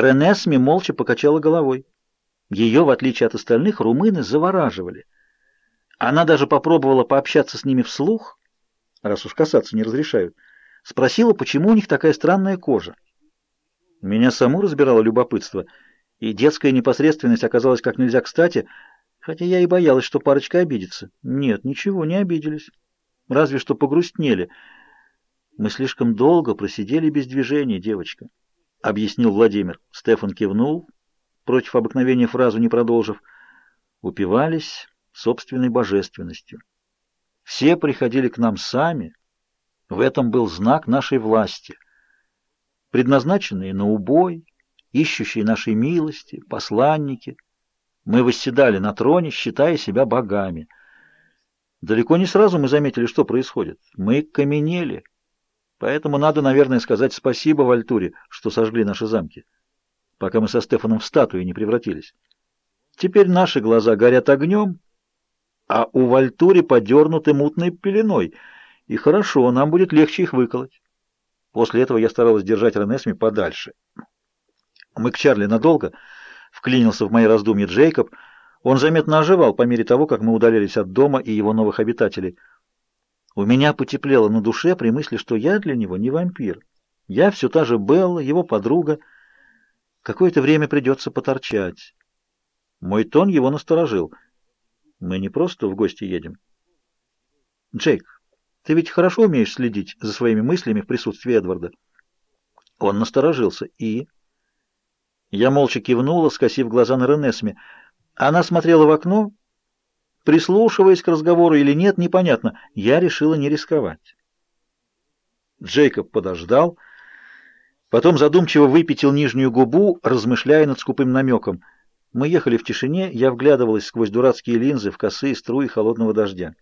Ренесми молча покачала головой. Ее, в отличие от остальных, румыны завораживали. Она даже попробовала пообщаться с ними вслух, раз уж касаться не разрешают. Спросила, почему у них такая странная кожа. Меня саму разбирало любопытство, и детская непосредственность оказалась как нельзя кстати, хотя я и боялась, что парочка обидится. Нет, ничего, не обиделись. Разве что погрустнели. Мы слишком долго просидели без движения, девочка, — объяснил Владимир. Стефан кивнул, против обыкновения фразу не продолжив. Упивались собственной божественностью. Все приходили к нам сами. В этом был знак нашей власти. Предназначенные на убой, ищущие нашей милости, посланники. Мы восседали на троне, считая себя богами. Далеко не сразу мы заметили, что происходит. Мы каменели. Поэтому надо, наверное, сказать спасибо Вальтуре, что сожгли наши замки, пока мы со Стефаном в статуи не превратились. Теперь наши глаза горят огнем, а у Вальтури подернуты мутной пеленой, и хорошо, нам будет легче их выколоть. После этого я старалась держать Ренесми подальше. Мы к Чарли надолго, вклинился в мои раздумья Джейкоб. Он заметно оживал по мере того, как мы удалялись от дома и его новых обитателей. У меня потеплело на душе при мысли, что я для него не вампир. Я все та же Белла, его подруга. Какое-то время придется поторчать. Мой тон его насторожил — мы не просто в гости едем. Джейк, ты ведь хорошо умеешь следить за своими мыслями в присутствии Эдварда. Он насторожился. И? Я молча кивнула, скосив глаза на Ренесме. Она смотрела в окно, прислушиваясь к разговору или нет, непонятно. Я решила не рисковать. Джейкоб подождал, потом задумчиво выпятил нижнюю губу, размышляя над скупым намеком — мы ехали в тишине, я вглядывалась сквозь дурацкие линзы в косые струи холодного дождя.